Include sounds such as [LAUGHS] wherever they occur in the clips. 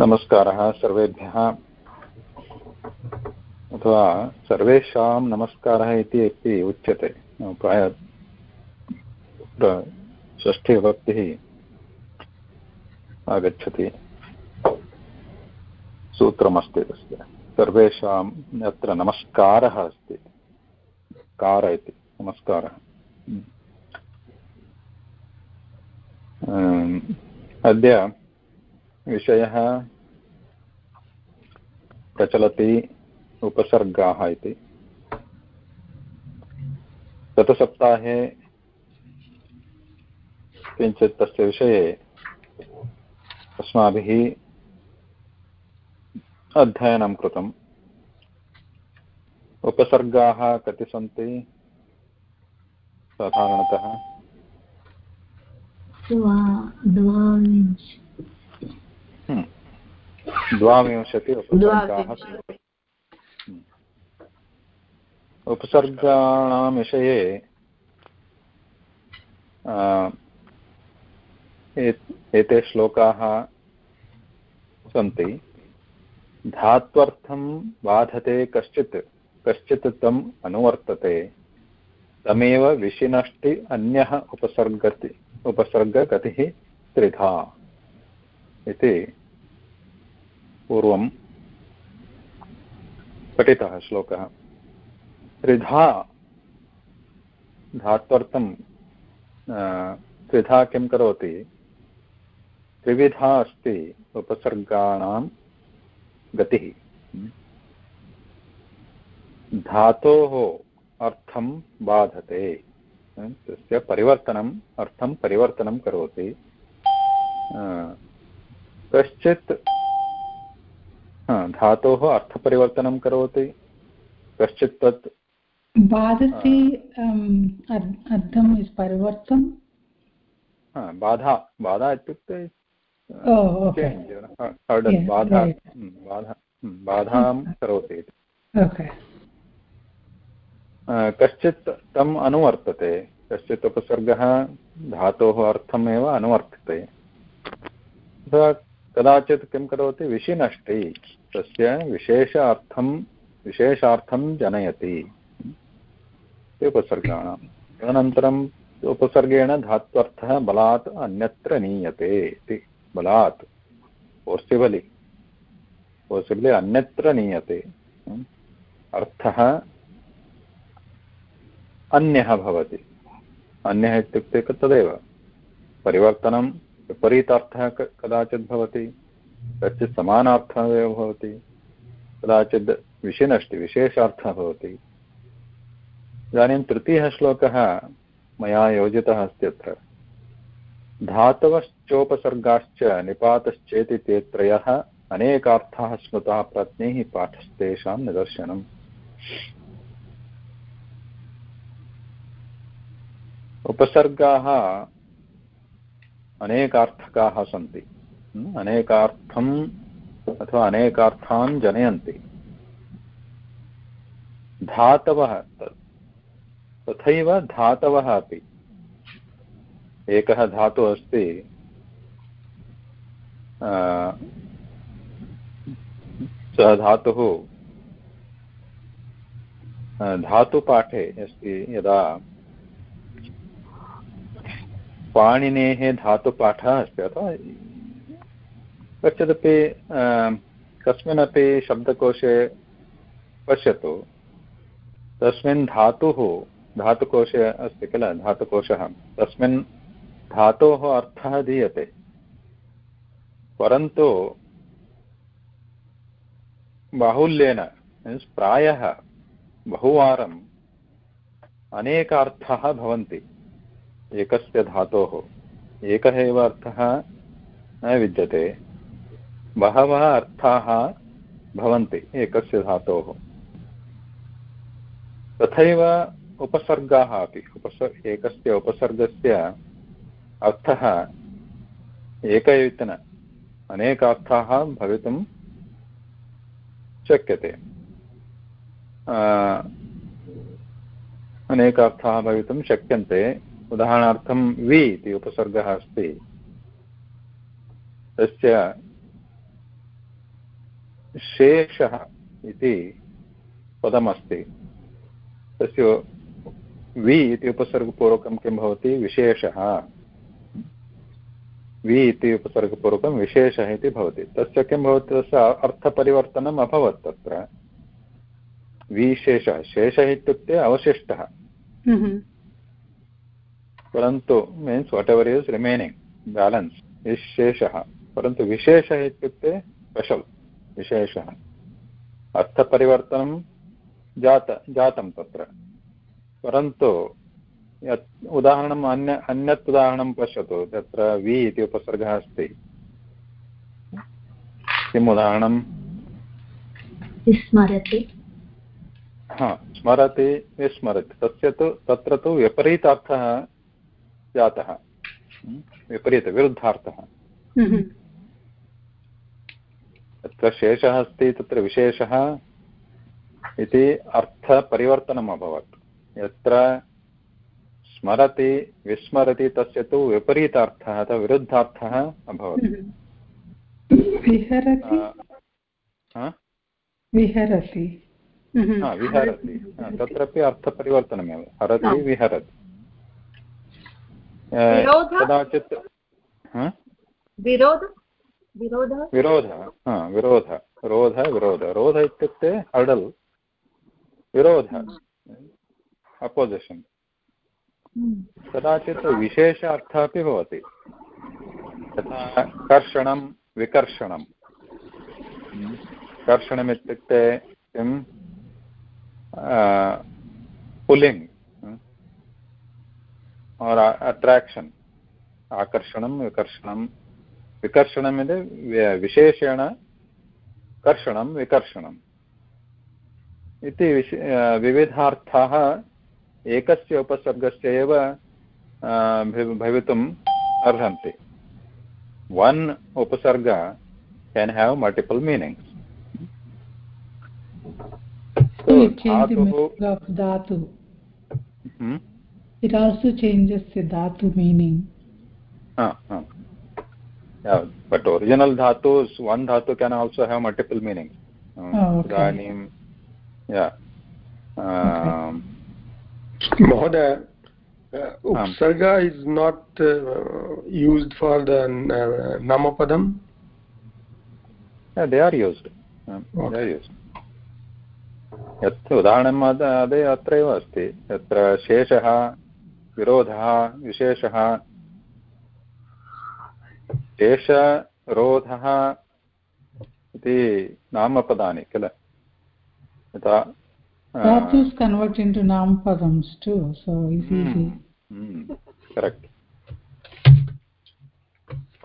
नमस्कारः सर्वेभ्यः। अथवा सर्वेषां नमस्कारः इति अपि उच्यते। प्राय षष्ठीविभक्तिः आगच्छति। सूत्रमस्ति तस्य। सर्वेषाम् अत्र नमस्कारः अस्ति, कार इति, नमस्कारः। अद्य विषयः प्रचलति उपसर्गाः इति। गतसप्ताहे किञ्चित् तस्य विषये अस्माभिः अध्ययनं कृतम्। उपसर्गाः कति सन्ति? साधारणतः। द्वाविंशति उपसर्गाः उपसर्गाणां विषये एते श्लोकाः सन्ति धात्वर्थं बाधते कश्चित् कश्चित् तम् अनुवर्तते तमेव विशिनष्टि अन्यः उपसर्गति उपसर्गगतिः त्रिधा इति पूर्वं पठितः श्लोकः। त्रिधा धात्वर्थं त्रिधा किं करोति? त्रिविधा अस्ति उपसर्गाणां गतिः। धातोः अर्थं बाधते। तस्य परिवर्तनम्, अर्थं परिवर्तनं करोति। कश्चित् धातोः अर्थपरिवर्तनं करोति कश्चित् तत् बाधति अर्थम् इस् परिवर्तन। बाधा बाधा इत्युक्ते बाधा बाधा बाधां करोति इति। कश्चित् तम् अनुवर्तते कश्चित् उपसर्गः धातोः अर्थमेव अनुवर्तते। कदाचित् किं करोति विशिनष्टि तस्य विशेष अर्थं विशेषार्थं जनयति। उपसर्गाणाम्। तदनन्तरम् उपसर्गेण धात्वर्थः बलात् अन्यत्र नीयते इति। बलात्। फोर्सिबलि फोर्सिबलि अन्यत्र नीयते। अर्थः अन्यः भवति। अन्यः इत्युक्ते तदेव। परिवर्तनं, विपरीतार्थः कदाचित् भवति। कश्चित् समानार्थः एव भवति। कदाचित् विशिनष्टि विशेषार्थः भवति। इदानीं तृतीयः श्लोकः मया योजितः अस्ति अत्र। धातवश्चोपसर्गाश्च निपातश्चेति ते त्रयः अनेकार्थाः स्मृताः प्रज्ञैः पाठस्तेषां निदर्शनम्। उपसर्गाः अनेकार्थकाः सन्ति। अनेकार्थम् अथवा अनेकार्थान् जनयन्ति। धातवः तथैव धातवः अपि। एकः धातुः अस्ति सः धातुः धातुपाठे अस्ति यदा पाणिनेः धातुपाठः अस्ति, अथवा कश्चिदपि कस्मिन्नपि शब्दकोशे पश्यतु। तस्मिन् धातुः, धातुकोशे अस्ति किल? धातुकोशः। तस्मिन् धातोः अर्थः दीयते। परन्तु बाहुल्येन मीन्स् प्रायः बहुवारम् अनेकार्थाः भवन्ति। एकस्य धातोः, एकः एव अर्थः न विद्यते। बहवः अर्थाः भवन्ति, एकस्य धातोः। तथैव उपसर्गाः अपि उपसर् एकस्य उपसर्गस्य अर्थः एक इति न अनेकार्थाः भवितुं शक्यते। अनेकार्थाः भवितुं शक्यन्ते। उदाहरणार्थं वि इति उपसर्गः अस्ति। तस्य शेषः इति पदमस्ति। तस्य वि इति उपसर्गपूर्वकं किं भवति? विशेषः। वि इति उपसर्गपूर्वकं विशेषः इति भवति। तस्य किं भवति? तस्य अर्थपरिवर्तनम् अभवत् तत्र। विशेषः शेषः। इत्युक्ते अवशिष्टः। परन्तु means whatever is remaining balance is शेषः। परन्तु विशेषः इत्युक्ते स्पेशल् विशेषः। अर्थपरिवर्तनं जात जातं तत्र। परन्तु यत् उदाहरणम् अन्य अन्यत् उदाहरणं पश्यतु तत्र वि इति उपसर्गः अस्ति। किम् उदाहरणं विस्मरति। हा स्मरति विस्मरति। तस्य तु तत्र तु विपरीतार्थः जातः। विपरीत विरुद्धार्थः तत्र शेषः अस्ति तत्र विशेषः इति अर्थपरिवर्तनम् अभवत् यत्र स्मरति विस्मरति तस्य तु विपरीतार्थः अथवा विरुद्धार्थः अभवत्। विहरति? विहरति। विहरति। तत्रापि अर्थपरिवर्तनमेव। हरति विहरति। कदाचित् विरोध? विरोधः? विरोधः विरोधः रोधः विरोधः रोध इत्युक्ते हडल् विरोध अपोसिशन् कदाचित् विशेष अर्थः अपि भवति। यथा कर्षणं विकर्षणं। कर्षणम् इत्युक्ते किं पुलिङ्ग् और् अट्राक्षन् आकर्षणं विकर्षणं विकर्षणम् इति विशेषेण कर्षणं विकर्षणम्। इति विश विविधार्थाः एकस्य उपसर्गस्य एव भवितुम् अर्हन्ति। वन् उपसर्ग can have multiple meanings dhatu hmm? it also changes the dhatu meaning. Ah, ah. Yeah but original dhatus one dhatu can also have multiple meanings uh, oh, okay. yeah um, okay. Uh, upsarga um, is not uh, used for the uh, namapadam? Yeah, they are used. Um, okay. They are used. यत् उदाहरणम् अदे अत्रैव अस्ति यत्र शेषः विरोधः विशेषः शेषरोधः इति नामपदानि किल यथा Dhatus convert into padams too, so it's mm, easy. Mm, correct.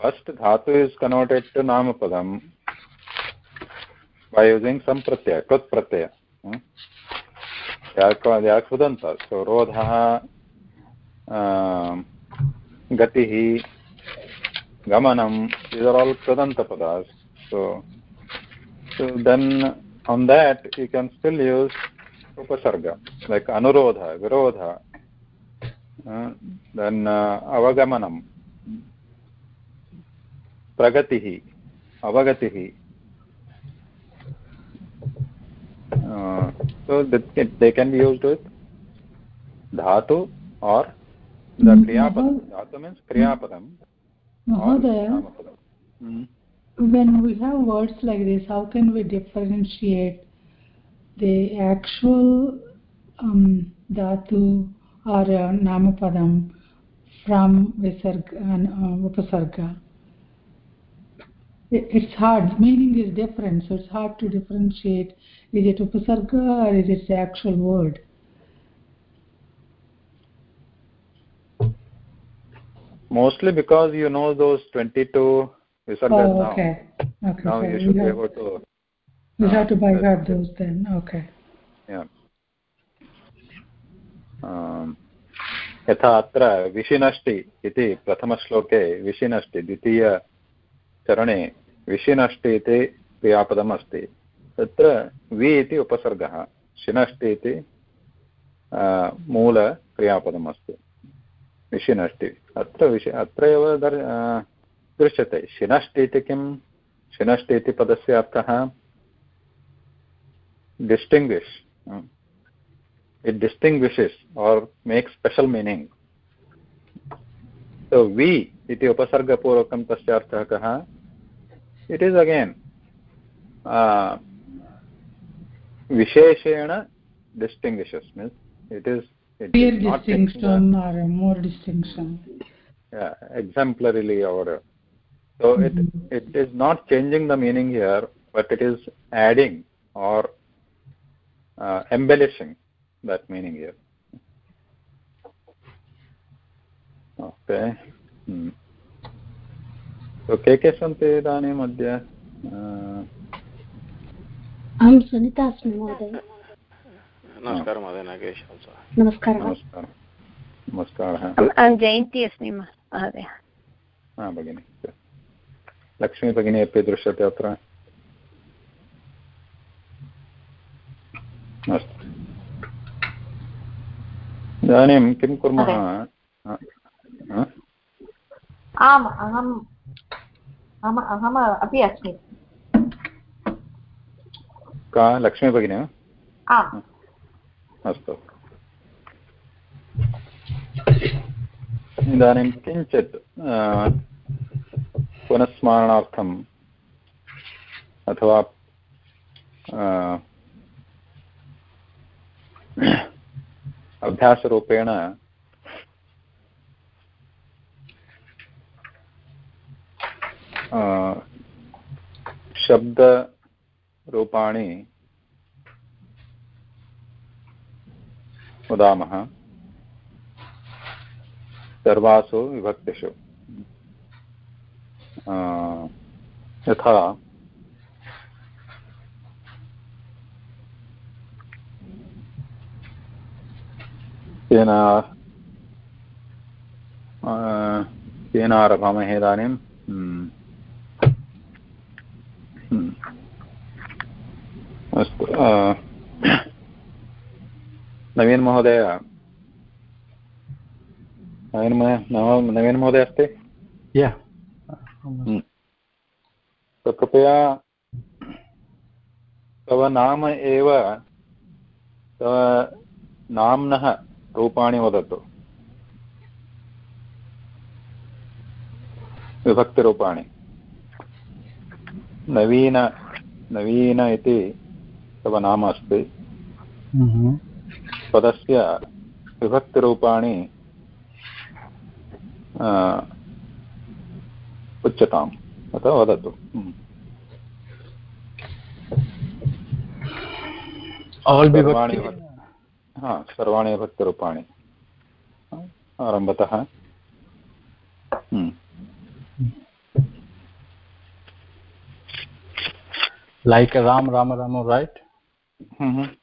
First dhatu is converted to padam by using some pratyaya, kut pratyaya. Hmm? They are, they are kudanta. So rodha, uh, gatihi, gamanam, these are all kudanta padas. So, so then on that you can still use उपसर्ग like अनुरोध विरोध then अवगमनं प्रगतिः अवगतिः so that they can be used with dhatu or the kriyapadam dhatu means kriyapadam Mahodaya, when we have words like this how can we differentiate the actual um, dhatu or uh, namapadam from visarga and uh, upasarga. it's hard, meaning is different, so it's hard to differentiate. Is it upasarga or is it the actual word. Mostly because you know those 22 visargas oh, okay. now. Okay, now okay. you should you be able to we have to buy heart those then okay yeah यथा अत्र विशिनष्टि इति प्रथमश्लोके विशिनष्टि द्वितीयचरणे विशिनष्टि इति क्रियापदम् अस्ति तत्र वि इति उपसर्गः शिनष्टि इति मूलक्रियापदम् अस्ति शिनष्टि अत्र विषय अत्रैव दर् दृश्यते। शिनष्टि इति किं? शिनष्टि इति पदस्य अर्थः distinguish it distinguishes are make special meaning so वि इति उपसर्गपूर्वकं तस्य अर्थः कः? इट् इस् अगेन् विशेषेण distinguishes means it is clear distinction or a more distinction yeah exemplarily or so mm -hmm. it mm-hmm. it is not changing the meaning here but it is adding or uh, embellishing that meaning here okay hmm. so के के सन्ति इदानीम् अद्य अहं सुनीता अस्मि महोदय नमस्कारः महोदय नागेश नमस्कारः। नमस्कारः। अहं जयन्ती अस्मि महोदय। हा भगिनि। लक्ष्मी भगिनी अपि दृश्यते अत्र। अस्तु। इदानीं किं कुर्मः? आम् अहम् अहम् अहम् अपि अस्मि। का? लक्ष्मी भगिनी? आम्। अस्तु। इदानीं किञ्चित् पुनस्मरणार्थम् अथवा अभ्यासरूपेण शब्दरूपाणि वदामः सर्वासु विभक्तिषु यथा केन केन आरभामहे इदानीं हम्म। हम्म। अस्तु नवीन महोदय। नवीन नवीन महोदय अस्ति? हम्म। तो कृपया तव नाम एव तव नाम्नः रूपाणि वदतु। विभक्तिरूपाणि। नवीन नवीन इति तव नाम अस्ति। हम्म। पदस्य विभक्तिरूपाणि उच्यताम्। अतः वदतु। हम्म। सर्वाणि हा सर्वाणि विभक्तिरूपाणि। आरम्भतः। like ram ram ram right? mm -hmm.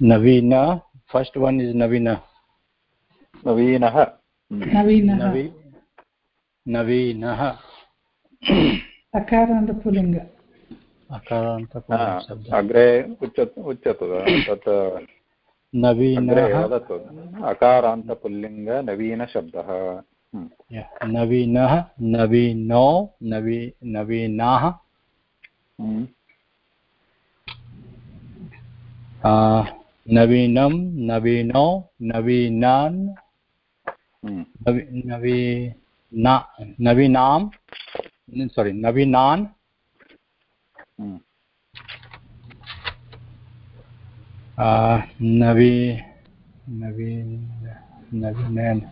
Navina. First one is Navina. Navinaha. Navinaha. Navinaha. Akara and. अग्रे उच्यतु उच्यतु तत् नवीनः अकारान्तपुल्लिङ्ग नवीनशब्दः नवीनः नवीनो नवी नवीनाः। नवीनं नवीनो नवीनान्। नवीना नवीनां sorry navinan नवीन नवीन नवीन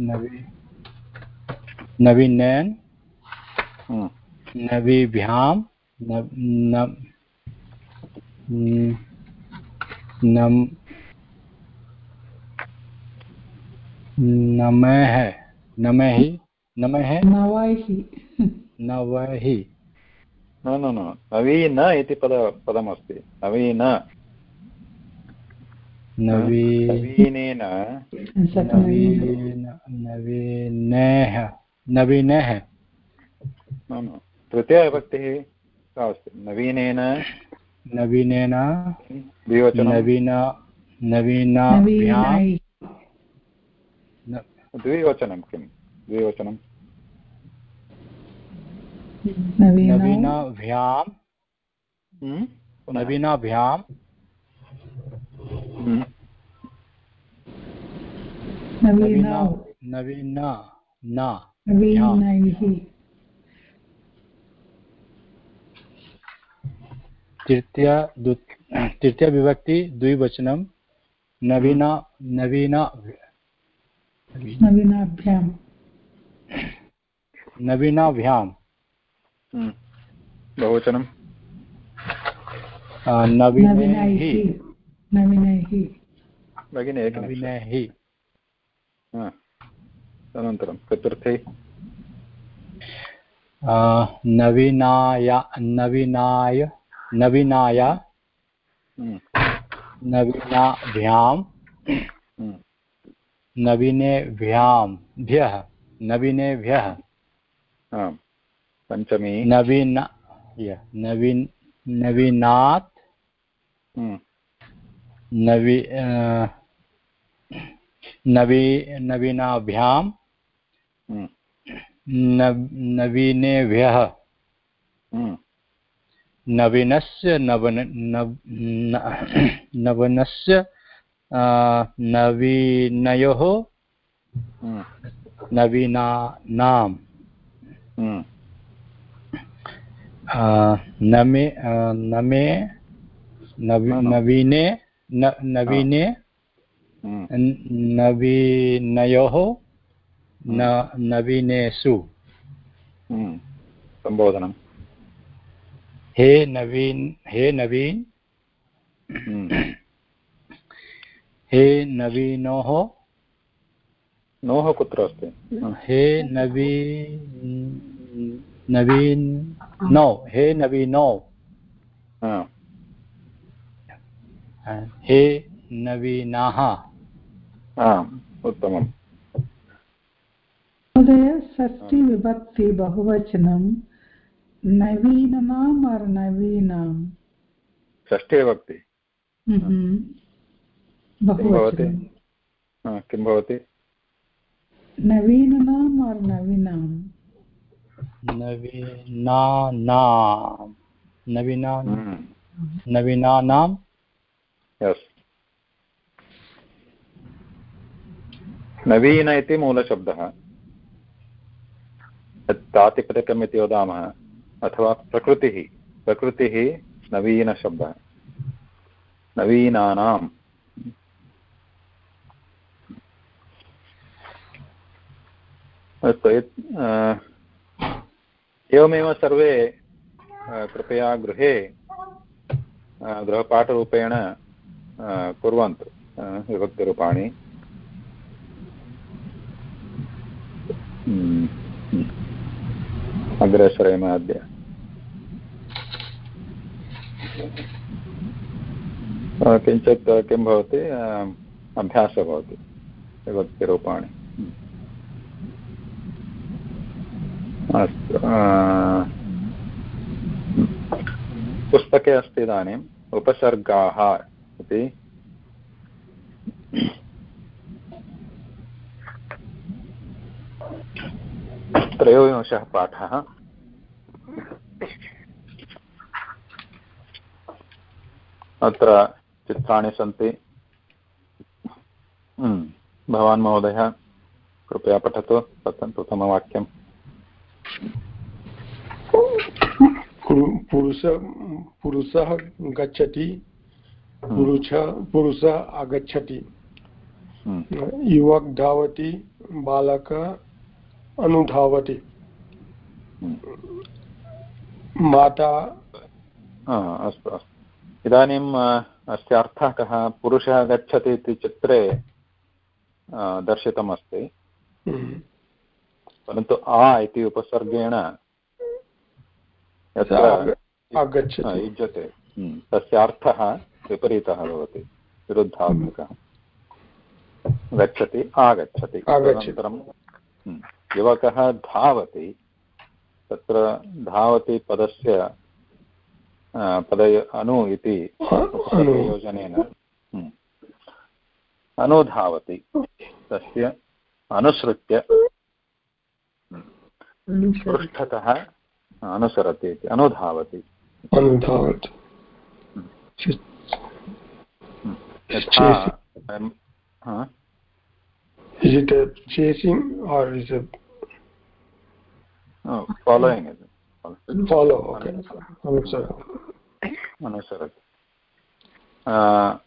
नवी नवीन नयन। नवी भ्याम। नम नमः नमः नमः नमः नवहि। न न न। नवीन इति पद पदमस्ति। नवीन। नवीनेन। नवीनेह। नवीनेह। न, न। तृतीयविभक्तिः का अस्ति? नवीनेन। नवीनेन। द्विवचनं। नवीन नवीनाभ्यां। नवीनै। द्विवचनं किं द्विवचनं। नवीनौ नवीनाभ्यां हम्म? नवीनाभ्यां हम्म। नवीनौ। नवीन न। नवीनैः तृतीय द्वित- तृतीय विभक्ति द्विवचनं नवीन नवीन नवीनाभ्यां नवीनाभ्यां हम्म। बहुवचनं। अ, नवीनैः नवीनैः नवीनैः भगिनि एकनिमिषम् अनन्तरं चतुर्थी। अ, नवीनाय नवीनाय नवीनाय। हम्म। नवीनाभ्यां हम्म। नवीनेभ्यां भ्यः नवीनेभ्यः। आम्। पञ्चमी नवीन य- नवीन नवीनात् हम्म। नवी नवी नवीनाभ्यां। नव नवीनेभ्यः हम्म। नवीनस्य नवन नवनस्य नवीनयोः हम्म। नमे नमे नवी। नवीने नवीने नवीनयोः न नवीनेषु। सम्बोधनं हे नवीन हे नवीन हम्म। हे नवीनोः नोः कुत्र अस्ति हे नवीन नवीन नौ हे नवीनौ हा। हे नवीनाः उत्तमम्। महोदय षष्ठी विभक्ति बहुवचनं नवीननाम् और नवीनाम्? षष्ठीविभक्ति हम्म। बहुवचनं हा, किं भवति? नवीननाम् और नवीनाम्। नवीनानां नवीना हम्म। नवीनानां यस् नवीन इति मूलशब्दः। यत् प्रातिपदिकम् इति वदामः। अथवा प्रकृतिः। प्रकृतिः नवीनशब्दः। नवीनानाम्। अस्तु एवमेव सर्वे कृपया गृहे गृहपाठरूपेण कुर्वन्तु विभक्तिरूपाणि। हम्म, हम्म। अग्रे सरेम अद्य किञ्चित् किं भवति अभ्यासः भवति विभक्तिरूपाणि। अस्तु पुस्तके अस्ति इदानीम् उपसर्गाः इति। त्रयोविंशः पाठः। अत्र चित्राणि सन्ति। हम्म, भवान् महोदय कृपया पठतु तत् प्रथमवाक्यम्। पुरु- पुरुष पुरुषः गच्छति। पुरुष पुरुषः आगच्छति। हम्म, युवक धावति बालक अनुधावति। हम्म। माता हा, अस्तु अस्तु। इदानीम् अस्य अर्थः कः? पुरुषः गच्छति इति चित्रे दर्शितमस्ति। हम्म, परन्तु आ इति उपसर्गेण युज्यते। हम्म, तस्य अर्थः विपरीतः भवति विरुद्धात्मकः। गच्छति आगच्छति। तदनन्तरं हम्म, युवकः धावति तत्र धावति पदस्य पद अनु इति योजनेन हम्म, अनुधावति। तस्य अनुसृत्य पृष्ठतः अनुसरति इति अनुधावति अनुधावति यथा Is it a chasing or is it following इति follow? Okay. Anusara. अनुसरति आ,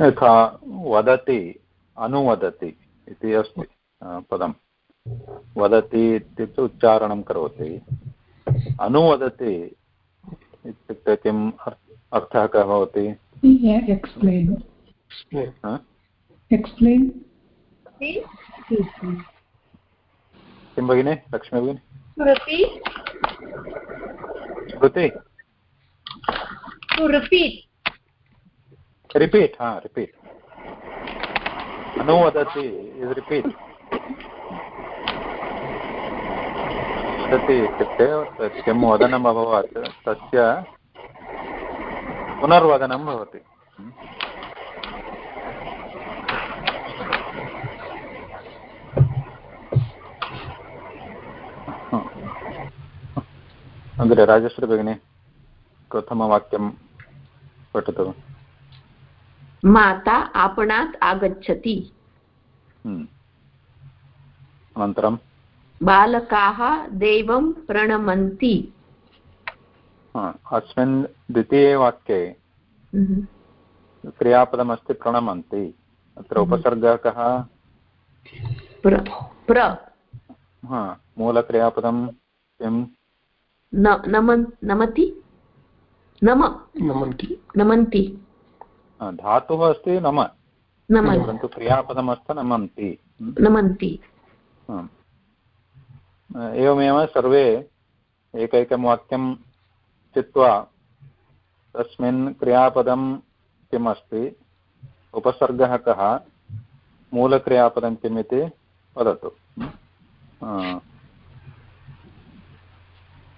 यथा वदति अनुवदति इति अस्ति पदं। वदति इत्युक्ते उच्चारणं करोति। अनुवदति इत्युक्ते किम् अर्थः कः भवति. किं भगिनि? लक्ष्मी भगिनि? Repeat. श्रुति रिपीट् हा रिपीट् अनुवदति इस् रिपीट् वदति इत्युक्ते, किं वदनम् अभवत्, तस्य पुनर्वदनं भवति. अग्रे राजश्री प्रथमवाक्यं पठतु। माता आपणात् आगच्छति। हम्म। अनन्तरं? बालकाः देवं प्रणमन्ति। हा, अस्मिन् द्वितीये वाक्ये Mhm. क्रियापदमस्ति प्रणमन्ति। अत्र उपसर्गः कः प्र प्र। हा, मूलक्रियापदं किं नमन् नमति? नम. नमन्ति। हा, धातुः अस्ति नम। परन्तु क्रियापदमस्ति नमन्ति। नमन्ति। एवमेव सर्वे एकैकं वाक्यं चित्वा तस्मिन् क्रियापदं किम् अस्ति उपसर्गः कः मूलक्रियापदं किम् इति वदतु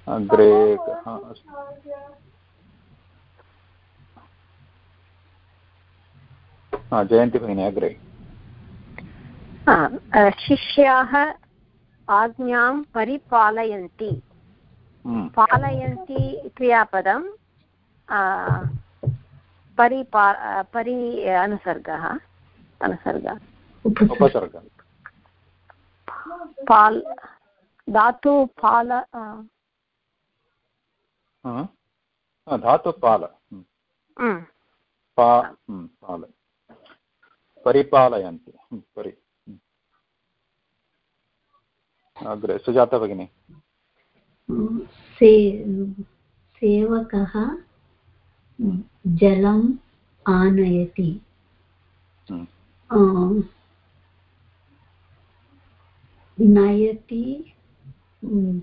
अग्रे कः अस्ति? हा, जयन्ती भगिनी अग्रे शिष्याः आज्ञां परिपालयन्ति पालयन्ति क्रियापदं परिपा परि अनुसर्गः अनुसर्गः उपसर्ग पाल् धातु पाल धातु पाल पाल परिपालयन्ति। परि। अग्रे सुजाता भगिनी। से सेवकः जलम् आनयति। नयति हम्म,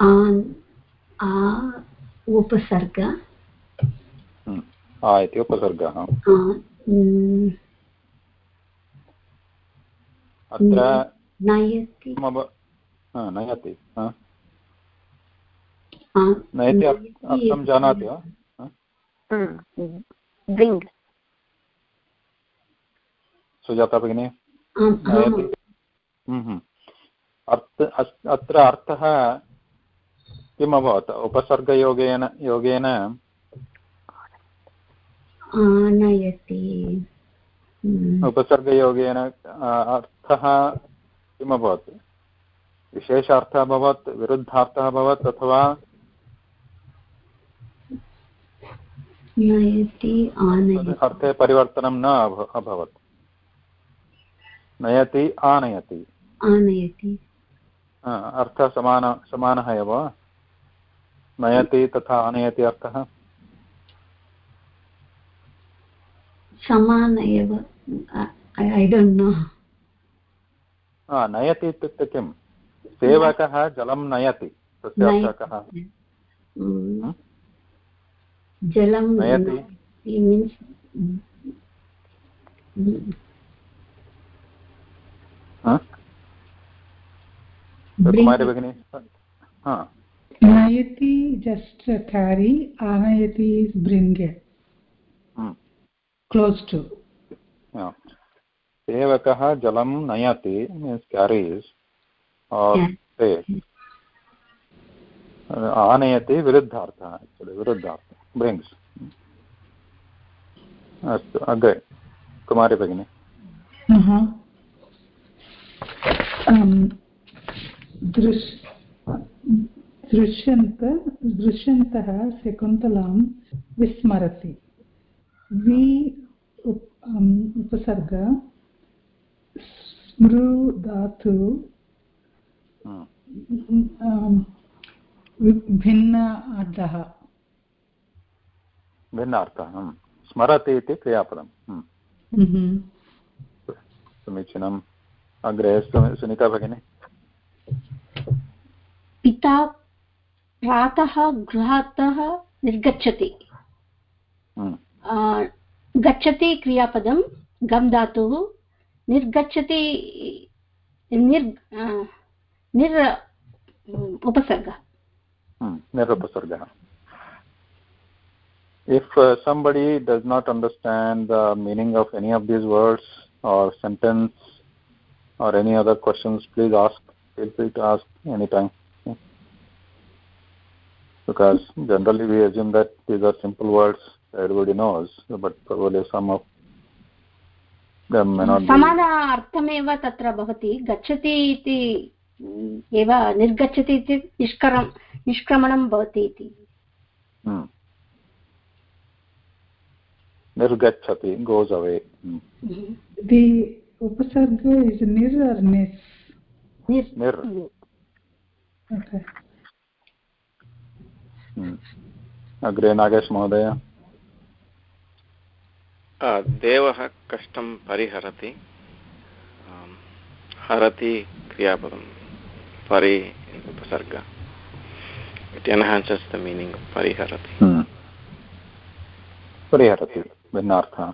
आन् आ उपसर्ग। हम्म। आ इति उपसर्गः अत्र नयति हा, नयति नयति अर्थं जानाति वा सुजाता भगिनी नयति हम्म, हम्म। अर्थ अत्र अर्थः किम् अभवत् उपसर्गयोगेन योगेन? आनयति। म्, उपसर्गयोगेन अर्थः किम् अभवत् विशेषार्थः अभवत् विरुद्धार्थः अभवत् अथवा अर्थे परिवर्तनं न अभ- अभवत्। नयति आनयति। आनयति। अर्थः समान समानः एव। नयति तथा आनयति अर्थः। समान एव ऐ डोण्ट् नो हा, नयति इत्युक्ते किं सेवकः जलं नयति तस्य अर्थः कः? म्, jalam नयति। it means हा? Bring कुमारी भगिनी हा। Nayati just carry anayati is bring it hmm, close to हा. सेवकः जलं नयति मीन्स् Yeah. ते आनयति विरुद्धार्थः विरुद्धार्थः ब्रिङ्ग्स् अस्तु अग्रे कुमारी भगिनी uh-huh. um, दृश् दृश्यन्त दृश्यन्तः शकुन्तलां विस्मरति वि उप, उपसर्ग स्मृ धातु भिन्न अर्थः भिन्नार्थः हम्म. स्मरति इति क्रियापदम् हम्म. समीचीनम् अग्रे सुनीता भगिनी पिता प्रातः गृहातः निर्गच्छति हम्म, गच्छति क्रियापदं गम् धातुः निर्गच्छति निर् निर् उपसर्गः हम्म, निरुपसर्गः if uh, somebody does not understand the meaning of any of these words or sentence or any other questions please ask feel free to ask anytime. because generally we assume that these are simple words everybody knows but probably some of them may not be समान अर्थमेव तत्र भवति गच्छति इति म्, एव निर्गच्छति इति निष्करं निष्क्रमणं भवति इति Hmm. Nirgachati goes away. Hmm. The upasarga is nir or nis? निर् Nir. Okay. Hmm. अग्रे नागेश महोदय। आ, देवः कष्टं परिहरति। हरति क्रियापदं परि उपसर्ग। इट् एन्हान्सस् द मीनिङ्ग् परिहरति। Hmm. परिहरति भिन्नार्थः।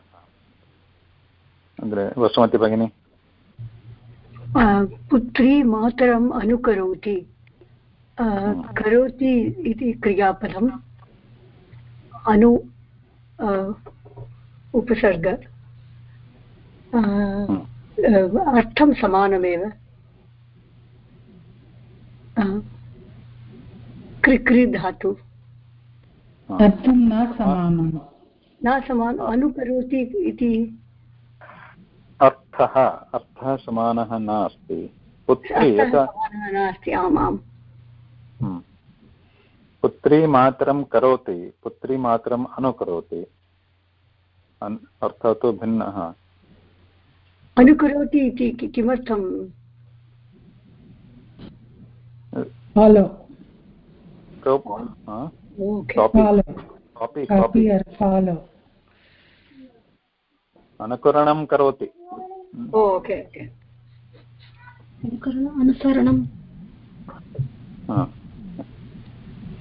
अग्रे वसुमती भगिनी। पुत्री मातरम् अनुकरोति। अ, करोति इति क्रियापदम् अनु उपसर्ग अर्थं समानमेव। कृक्रि धातु। अर्थं न समानम्। न समान अनुकरोति इति। अर्थः अर्थः समानः नास्ति। पुत्री यथा समानः नास्ति आम् आम् Hmm. पुत्री मातरं करोति पुत्री मातरम् अनुकरोति। अन्- अर्थः तु भिन्नः। अनुकरोति इति किमर्थं हा? follow? अनुकरणं करोति ओके ओके अनुकरणम् अनुसरणं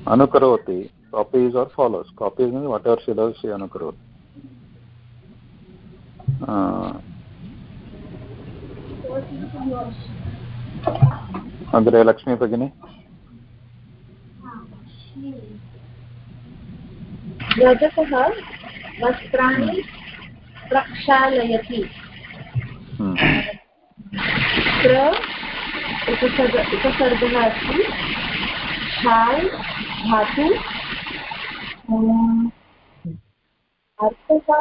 अनुकरोति copies or follows. Copies means whatever she does she अनुकरोति Uh, अग्रे लक्ष्मी भगिनी रजतः वस्त्राणि प्रक्षालयति. प्र उपसर्गः अस्ति शाल् धातु अर्थः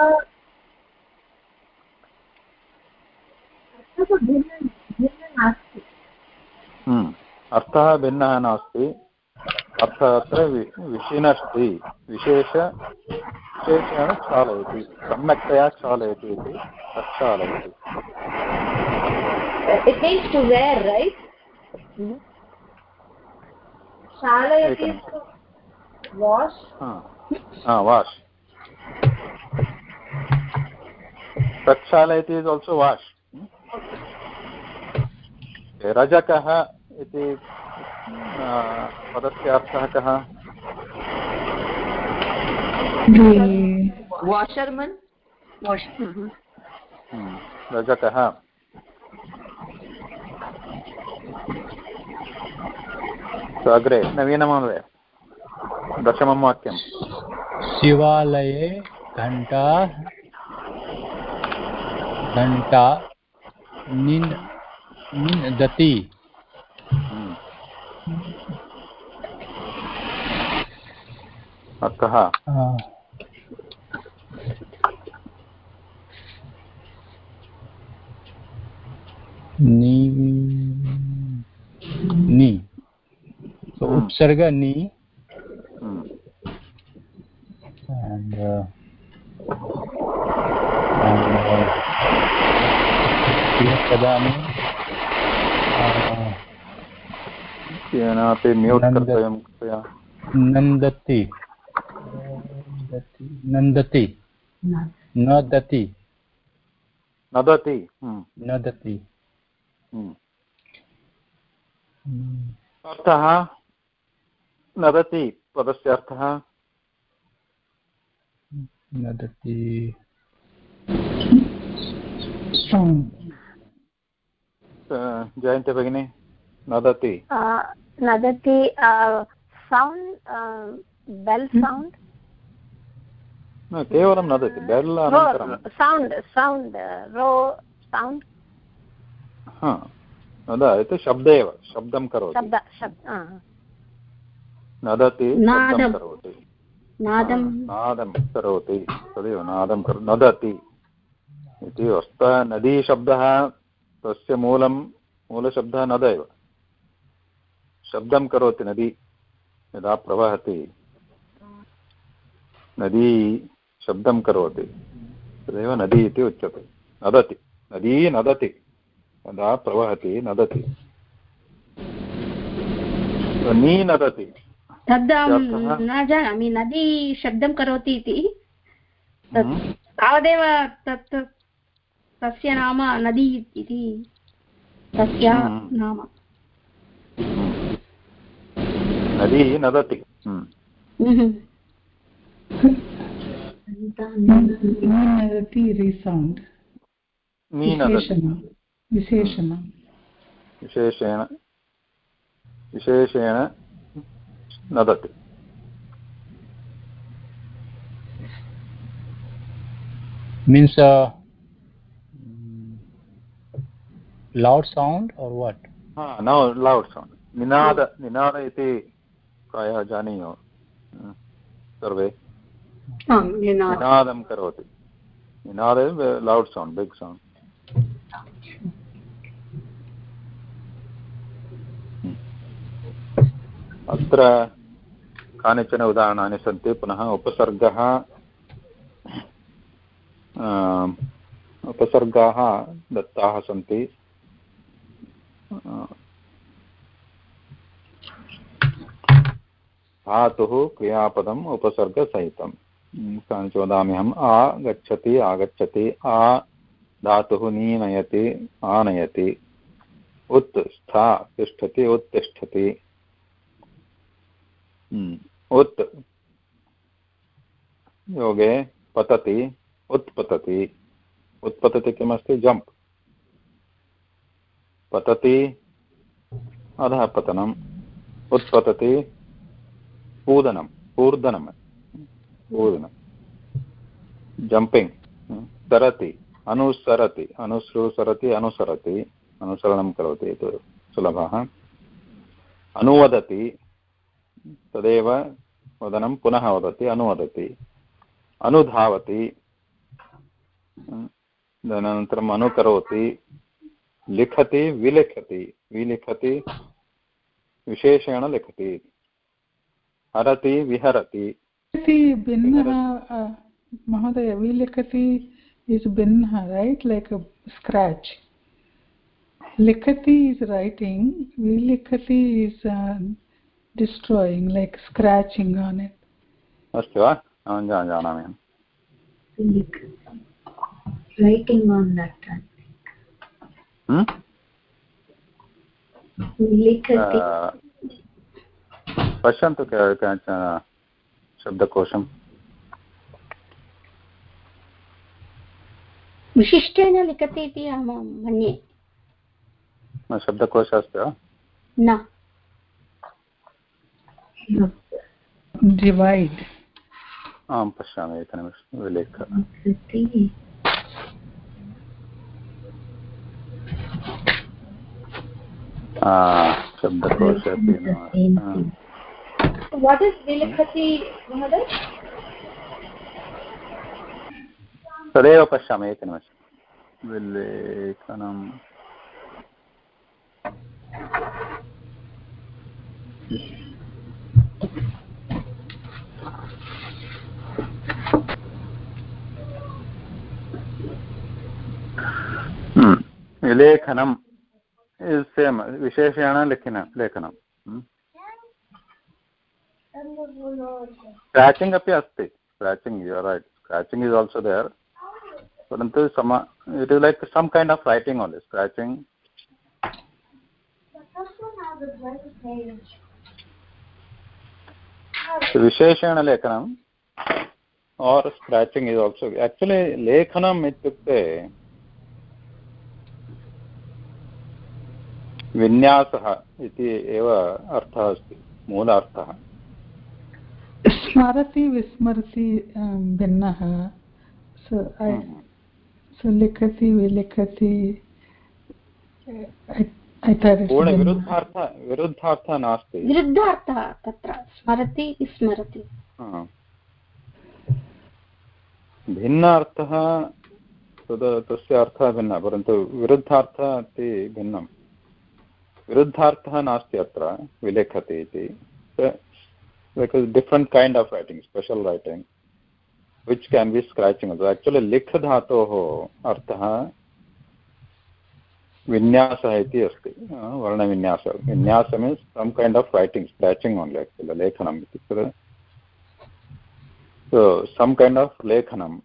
अर्थः भिन्न भिन्न नास्ति. अर्थः भिन्नः नास्ति अर्थः अत्र वि- विशिनष्टि विशेष विशेषेण क्षालयति सम्यक्तया क्षालयति इति प्रक्षालयति it means to wear right शालयति एकनिमिषम्। wash. हा, वाश् प्रक्षालयति इस् आल्सो वाश् रजकः इति पदस्य अर्थः कः? The washerman. हम्म, रजकः. So, अग्रे नवीनमहोदय. दशमं वाक्यं शिवालये घण्टा घण्टा निन् निन्दति। हम्म। आ, नि नि। so Hmm. And uh, and uh, केनापि म्यूट् कर्तव्यं कृपया नन्दति नन्दति नदति नदति। नदति। अर्थः नदति पदस्य अर्थः नदति strong. जयन्ति भगिनी नदति नदति सौण्ड् बेल् सौण्ड् न, केवलं नदति bell sound sound row sound हा नद इति शब्द एव शब्दं करोति शब्द शब्द नदति नादं। करोति नादं नादं करोति तदेव नादं करो, नदति। इति वस्तुतः नदीशब्दः, तस्य मूलं, मूलशब्दः नद एव। शब्दं करोति नदी, यदा प्रवहति। नदी शब्दं करोति, तदेव नदी इति उच्यते। नदति, नदी नदति, यदा प्रवहति नदति। नी नदति। तद्? न जानामि नदी शब्दं करोति इति तत् हम्म। तावदेव तत् तस्य नाम नदी इति तस्य हम्म। नाम नदी नदति हम्म। हम्म। Nidati resound. नी नदति. विशेषेण विशेषेण नदति। Means uh, loud sound or what? हा नौ लौड् सौण्ड् निनाद निनाद इति प्रायः जानीयुः। हम्म, सर्वे। निनाद। निनादं करोति। Ninad loud sound big sound अत्र कानिचन उदाहरणानि सन्ति पुनः उपसर्गः उपसर्गाः दत्ताः सन्ति। धातुः क्रियापदम् उपसर्गसहितं कानिच वदामि अहम्। आ गच्छति आगच्छति आ धातुः नीनयति आनयति। उत् स्था तिष्ठति उत्तिष्ठति। हम्म, उत् योगे पतति, उत्पतति। उत्पतति किमस्ति? जम्प्। पतति, अधः पतनम्। उत्पतति कूदनं कूर्दनं कूदनं जम्पिङ्ग्। सरति। अनुसरति। अनुसृसरति, अनुसरति। अनुसरणं करोति सुलभः। अनुवदति। तदेव वदनं पुनः वदति, अनुवदति। अनुधावति, तदनन्तरम् अनुकरोति, लिखति, विलिखति विलिखति, विशेषेण लिखति। हरति, विहरति। भिन्नः महोदय, विलिखति इस् भिन्नः रैट् लैक् स्क्राच् लिखति is writing विलिखति is destroying like scratching on it. astu va avan jan janami like writing on that thing hmm? Uh, पश्यन्तु कश्चन शब्दकोशं। विशिष्टेन लिखति इति अहं मन्ये। शब्दकोशः अस्ति वा? न। Divide. आं पश्यामि एकनिमिषं विलेख। कृति अपि वाट् इस् विलिखति महोदय? तदेव पश्यामि एकनिमिषं विलेखनं हम्म, विलेखनं सेम् विशेषेण लिखिन लेखनं स्क्राचिङ्ग् अपि अस्ति। Scratching you write scratching is also there परन्तु some it is like some kind of writing only scratching विशेषेण लेखनम्। Or scratching is also actually लेखनम् इत्युक्ते विन्यासः इति एव अर्थः अस्ति मूल अर्थः। स्मरति विस्मरति um, भिन्नः। I लिखति विलिखति. पूर्णविरुद्धार्थ विरुद्धार्थः नास्ति। विरुद्धार्थः तत्र स्मरति विस्मरति हा। भिन्न अर्थः तस्य अर्थः भिन्नः परन्तु विरुद्धार्थः इति भिन्नं विरुद्धार्थः नास्ति अत्र विलेखति इति. Different kind of writing special writing which can be scratching actually लिख् धातोः अर्थः विन्यासः इति अस्ति वर्णविन्यासः विन्यास means some kind of writing scratching only actually लेखनम् इति some kind of lekhanam,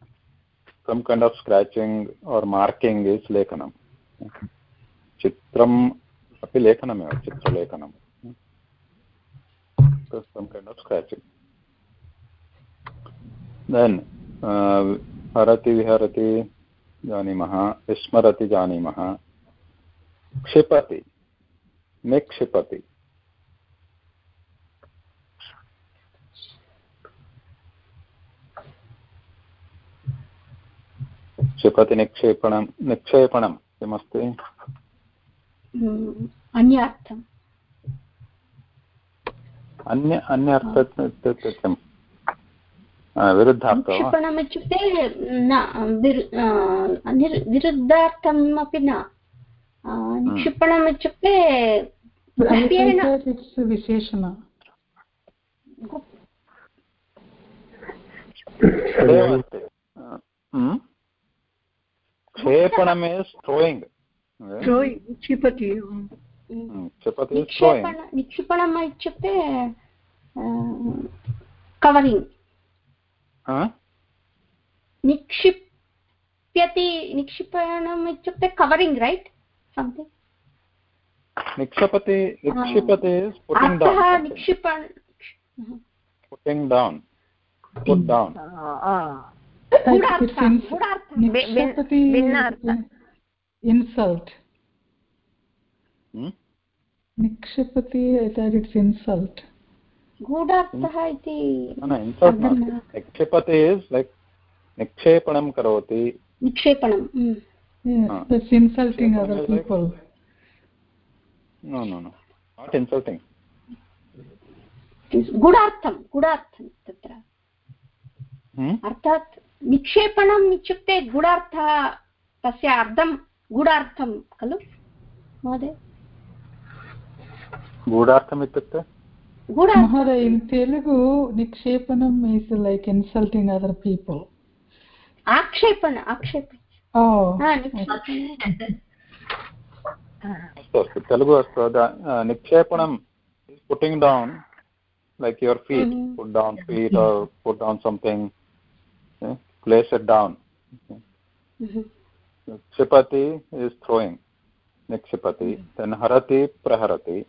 some kind of scratching or marking is lekhanam. Chitram अपि लेखनमेव चित्रलेखनं देन् हरति विहरति जानीमः, विस्मरति जानीमः। क्षिपति निक्षिपति क्षिपति निक्षेपणं निक्षेपणं किमस्ति? अन्यार्थम् अन्य अन्य अर्थ इत्युक्ते न विरुद्धार्थम् अपि न। निक्षिपणम् इत्युक्ते विशेषण हम्म? क्षेपणम् इस् थ्रोयिङ्ग् क्षिपति निक्षिपणम् इत्युक्ते कवरिङ्ग् निक्षिप्यति निक्षिपणम् इत्युक्ते कवरिङ्ग् रैट् संथिङ्ग् निक्षपति निक्षिपति निक्षिपण insult निक्षिपति I thought it's insult गूढार्थः इति न निक्षिपति इस् लैक् निक्षेपणं करोति निक्षेपणं हम्म। yeah, Ah. that's insulting other Nikshepanam is like- people no no no not insulting गूढार्थं गूढार्थं तत्र hmm? अर्थात् निक्षेपणम् इत्युक्ते गूढार्थः तस्य अर्थं गूढार्थं खलु महोदय गूढार्थम् इत्युक्ते गूढार्थं Mahoday, in Telugu निक्षेपणम् is like insulting other people आक्षेपण आक्षेपण oh हा, निक्षेपण अस्तु अस्तु तेलुगु अस्तु अद- अ, निक्षेपणं putting down like your feet Mhm. Put down feet or put down something place it down Mhm. क्षिपति is throwing निक्षिपति देन् हरति प्रहरति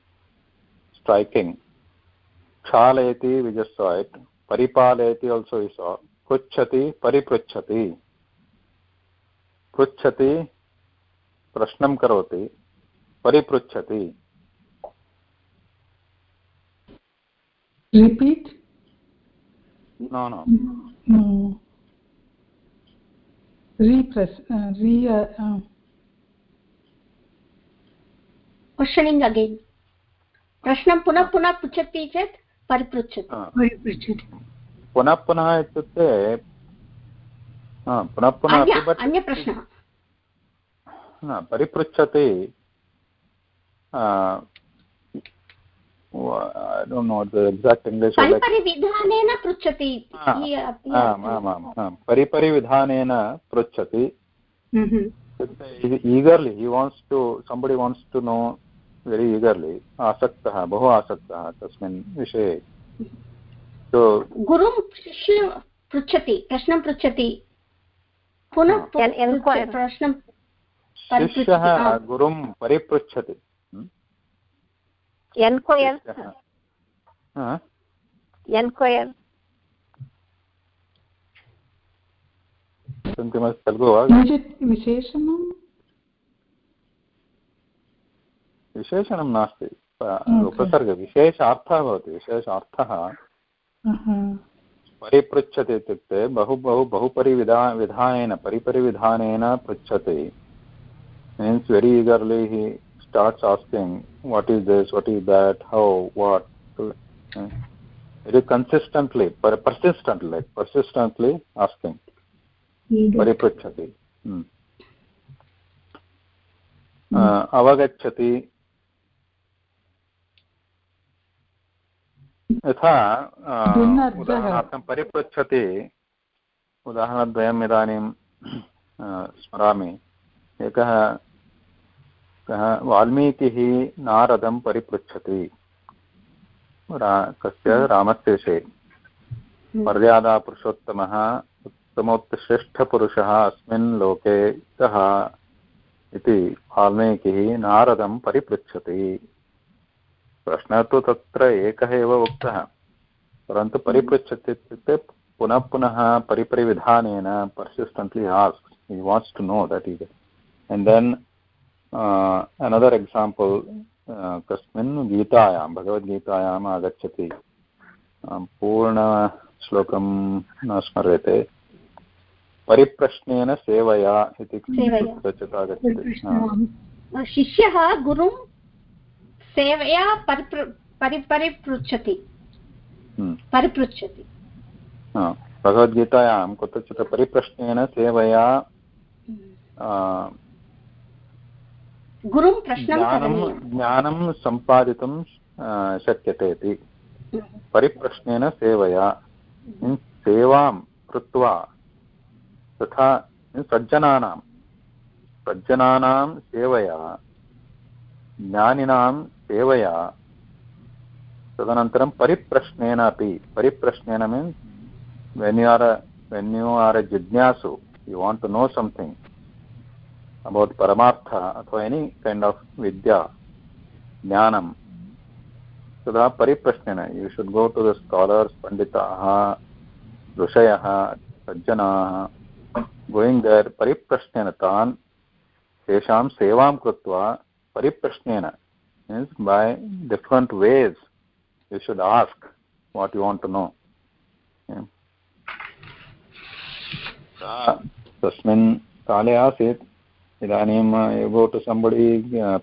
स्ट्रैकिङ्ग् क्षालयति विजस्वाय्ट् परिपालयति आल्सो इस् पृच्छति परिपृच्छति पृच्छति प्रश्नं करोति परिपृच्छति repeat. No no. No. Repress uh, re uh, uh, questioning again प्रश्नं पुनः पुनः पृच्छति चेत् परिपृच्छति परिपृच्छति पुनः पुनः इत्युक्ते हा, पुनः पुनः अन्यप्रश्नः परिपृच्छति I don't know the exact English परिपरिविधानेन पृच्छति हा, इ- अपि आम् आम् आम् आम् परिपरिविधानेन पृच्छति. Eagerly he wants to somebody wants to know very eagerly आसक्तः बहु आसक्तः तस्मिन् विषये। गुरुं शिष्य पृच्छति प्रश्नं पृच्छति। पुनः हा. प्रश्नं शिष्यः गुरुं परिपृच्छति। एन्क्वयर् हा? एन्क्वयर् विशेषणं विशेषणं नास्ति. उपसर्गविशेषार्थः भवति विशेषार्थः. परिपृच्छति इत्युक्ते बहु बहु बहुपरिविधा विधानेन परिपरिविधानेन पृच्छति means very eagerly he starts asking what is this what is that how what very consistently persistently persistently asking Eager. परिपृच्छति हम्म। अ, अवगच्छति यथा उदाहरणार्थं परिपृच्छति। उदाहरणद्वयम् इदानीं स्मरामि। एकः वाल्मीकिः नारदं परिपृच्छति। रा कस्य? रामस्य विषये मर्यादापुरुषोत्तमः उत्तमोत्तश्रेष्ठपुरुषः अस्मिन् लोके कः इति वाल्मीकिः नारदं परिपृच्छति। प्रश्नः तु तत्र एकः एव उक्तः। परन्तु परिपृच्छति इत्युक्ते पुनः पुनः परिपरिविधानेन persistently ask he wants to know that is and then example uh, कस्मिन् गीतायां भगवद्गीतायाम् आगच्छति पूर्णश्लोकं न स्मर्यते परिप्रश्नेन सेवया इति हा. शिष्यः गुरुं सेवया परिपृच्छति. परिपृच्छति भगवद्गीतायां कुत्रचित् परिप्रश्नेन सेवया गुरुं प्रश्नं ज्ञानं ज्ञानं सम्पादितुं शक्यते इति। परिप्रश्नेन सेवया मीन्स् सेवां कृत्वा तथा सज्जनानां सज्जनानां सेवया ज्ञानिनां सेवया तदनन्तरं परिप्रश्नेन अपि परिप्रश्नेन means when you are when you are a जिज्ञासु you want to know something about परमार्थ अथवा एनी कैण्ड् आफ् विद्या ज्ञानं तदा परिप्रश्नेन you should go to the scholars पण्डिताः ऋषयः सज्जनाः गोयिङ्ग् देर् परिप्रश्नेन तान् तेषां सेवां कृत्वा परिप्रश्नेन means by different ways you should ask what you want to know तस्मिन् काले आसीत्। इदानीं you go to somebody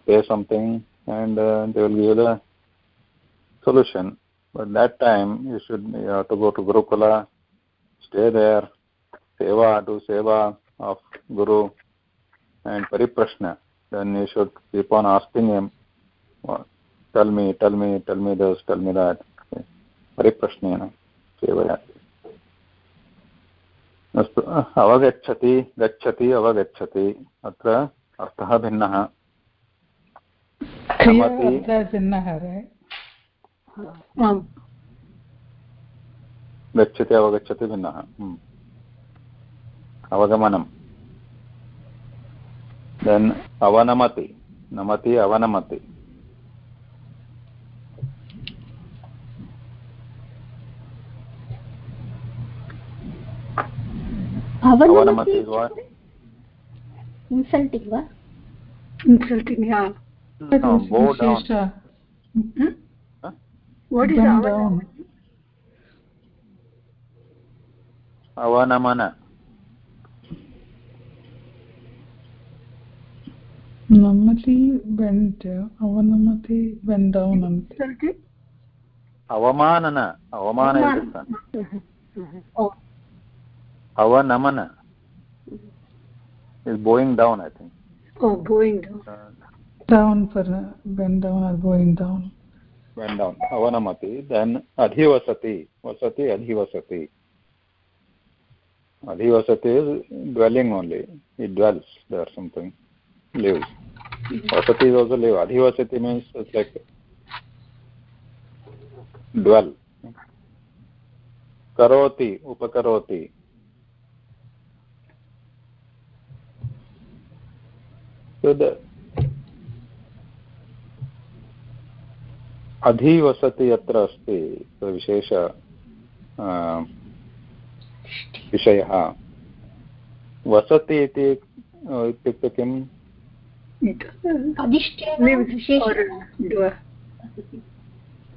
pay something uh, the solution. But that time you should you have to go to Gurukula, stay there, seva, do seva of Guru and Pariprashna. Then you should keep on asking him, well, tell me, tell me, tell me this, tell me that. Okay. Pariprashnena, sevaya. अस्तु अवगच्छति गच्छति अवगच्छति। अत्र अर्थः भिन्नः? गच्छति अवगच्छति भिन्नः। हम्म. अवगमनं देन् अवनमति। नमति अवनमति। भवनमस्ति वा इन्सल्टिङ्ग् वा insulting yeah that no, go down. Hmm? Huh? what is down, down. avanamana namati went avanamati went down and avamanana avamana is done oh अवनमन। Is going down I think oh going down for bend down or going down bend down अवनमति then अधिवसति वसति अधिवसति अधिवसति is dwelling only it dwells there something lives वसति is also live अधिवसति means it's like dwell करोति उपकरोति so the अधिवसति यत्र अस्ति विशेष विषयः। वसति इति इत्युक्ते किम्?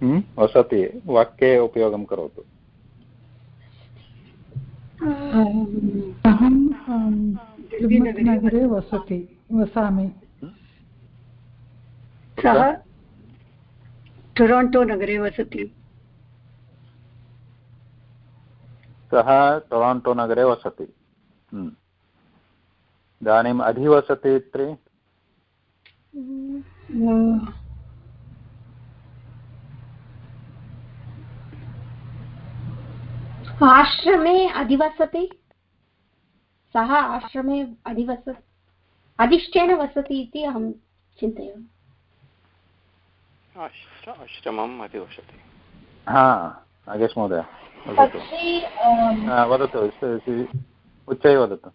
Hmm? वसति वाक्ये उपयोगं करोतु। अहं नगरे वसति वसामि। सः टोरोण्टो नगरे वसति। सः टोराण्टो नगरे वसति। Hmm. इदानीम् अधिवसति इत्रे? आश्रमे अधिवसति सः आश्रमे अधिवस अधिष्ठेन वसति इति अहं चिन्तयामि। आश्रमम् अधिवसति। हा नागेश महोदय वदतु। उच्चैः वदतु।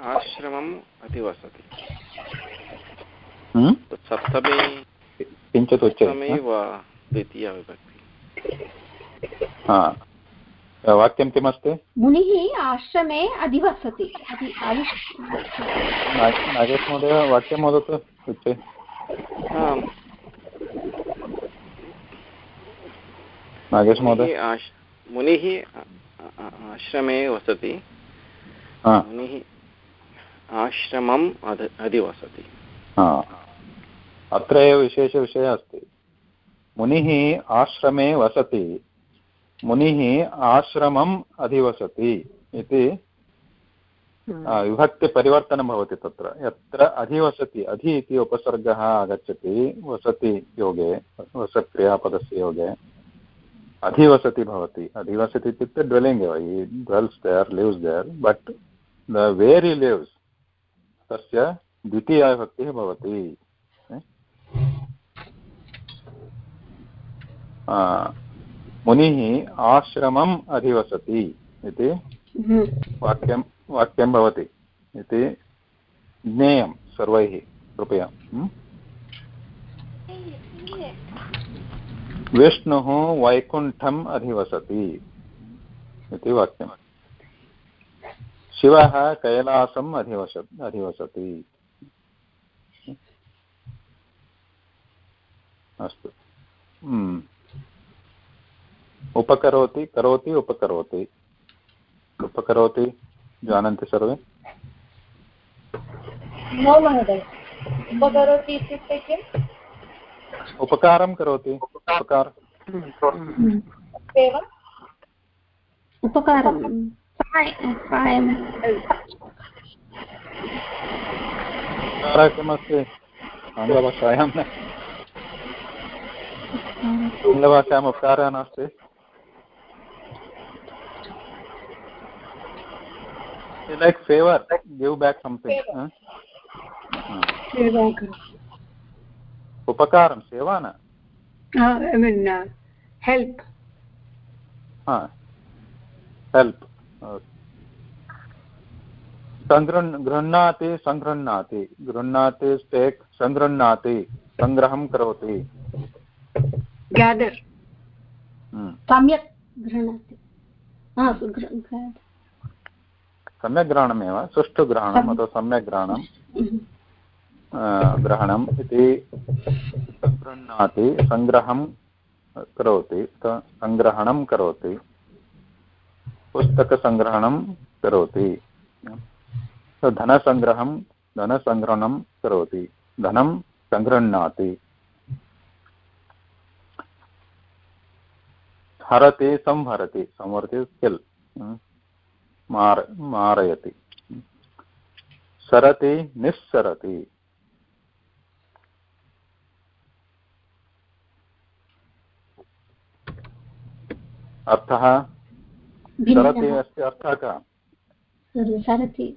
आश्रमम् अधिवसति। Hmm? सप्तमी किञ्चित् सप्तमी वा द्वितीया विभक्ति? हा। वाक्यं किमस्ति? मुनिः आश्रमे अधिवसति। नागेश महोदय वाक्यं वदतु उच्चैः नागेश महोदय मुनिः आश्रमे वसति। मुनिः आश्रमम् अधिवसति। अत्र एव विशेषविषयः अस्ति। मुनिः आश्रमे वसति। मुनिः आश्रमम् अधिवसति इति आ, विभक्तिपरिवर्तनं भवति तत्र। यत्र अधिवसति अधि इति उपसर्गः आगच्छति वसति योगे वसत् क्रियापदस्य योगे। अधिवसति भवति। अधिवसति इत्युक्ते ड्वेलिङ्ग् एव he dwells there lives there but the where lives तस्य द्वितीया विभक्तिः भवति आ, मुनिः आश्रमम् अधिवसति इति हम्म। वाक्यं वाक्यं भवति इति ज्ञेयं सर्वैः कृपया म्? विष्णुः वैकुण्ठम् अधिवसति इति वाक्यम् शिवः कैलासम् अधिवस अधिवसति अस्तु म्. उपकरोति करोति उपकरोति। उपकरोति जानन्ति सर्वे? न महोदय उपकरोति इत्युक्ते किम्? उपकारं करोति। उपकार। किमस्ति आङ्ग्लभाषायां न। आङ्ग्लभाषायाम् उपकारः नास्ति। Like favour give back something सेवा करोति उपकारं सेवा न ऐ मीन् हेल्प् हेल्प् सङ्गृह् गृह्णाति सङ्गृह्णाति गृह्णाति टेक् सङ्गृह्णाति सङ्ग्रहं करोति. सम्यक् हा, गृह्णाति। सम्यक् ग्रहणमेव सुष्ठु ग्रहणम् अथवा सम्यक् ग्रहणं ग्रहणम् इति गृह्णाति सङ्ग्रहं करोति सङ्ग्रहणं करोति पुस्तकसङ्ग्रहणं करोति धनसङ्ग्रहं धनसङ्ग्रहणं करोति धनं सङ्गृह्णाति। हरति संहरति संहरति स्किल्। मार मारयति। सरति निस्सरति अर्थः? सरति अस्ति अर्थः कः? सरति।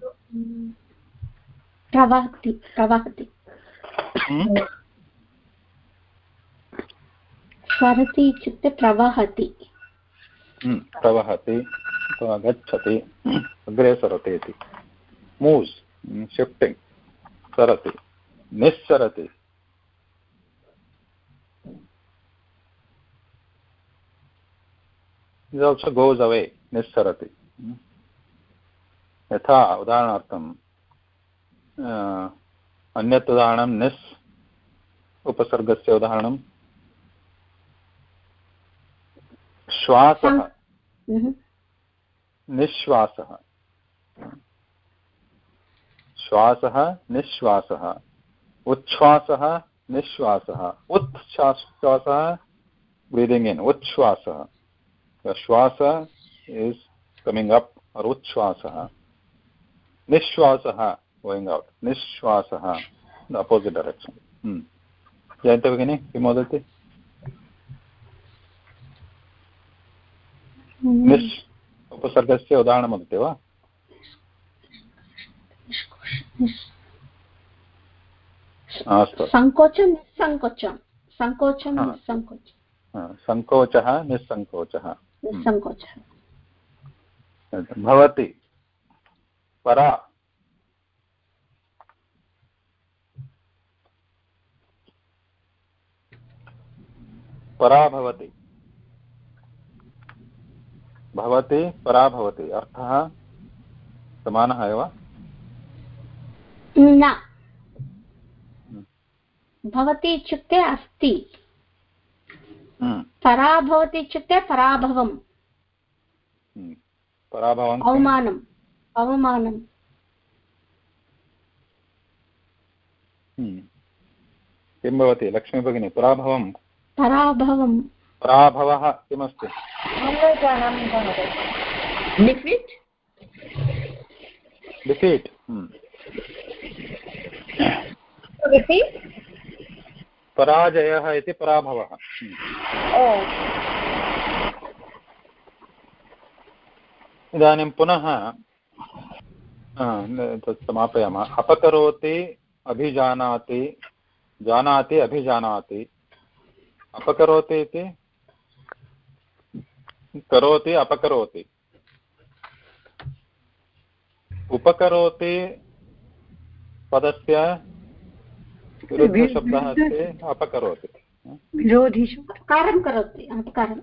प्रवहति प्रवहति। सरति इत्युक्ते प्रवहति। प्रवहति। अथवा गच्छति अग्रे सरति इति। मूव्स् शिफ्टिङ्ग् सरति निस्सरति इस् आल्सो गोस् अवे निस्सरति यथा उदाहरणार्थं अन्यत् उदाहरणं निस्, उपसर्गस्य उदाहरणं। श्वासः। निःश्वासः। श्वासः निःश्वासः। उच्छ्वासः निःश्वासः। उत्श्वासः ब्रीदिङ्ग् इन् उच्छ्वासः। श्वास इस् कमिङ्ग् अप् और उच्छ्वासः। निःश्वासः गोयिङ्ग् औट् निःश्वासः। अपोसिट् डैरेक्षन् जयन्ति भगिनि किं वदति? निश् उपसर्गस्य उदाहरणं वदति वा? अस्तु। सङ्कोचं निस्सङ्कोचं सङ्कोचं निस्सङ्कोचं सङ्कोचः निस्सङ्कोचः निस्सङ्कोचः भवति। परा। परा भवति। भवति परा भवति अर्थः समानः एव? न। भवति इत्युक्ते अस्ति। परा भवति इत्युक्ते पराभवम् पराभवम् अवमानम्। अवमानम्। किं भवति? लक्ष्मी भगिनी पराभवं पराभवं पराभवः किमस्ति? डिफीट् डिफीट् पराजयः इति पराभवः। इदानीं पुनः तत् समापयामः। अपकरोति अभिजानाति जानाति अभिजानाति। अपकरोति इति? करोति अपकरोति। उपकरोति पदस्य विरुद्धशब्दः अस्ति अपकरोति। विरोधिषु अपकारं करोति अपकारम्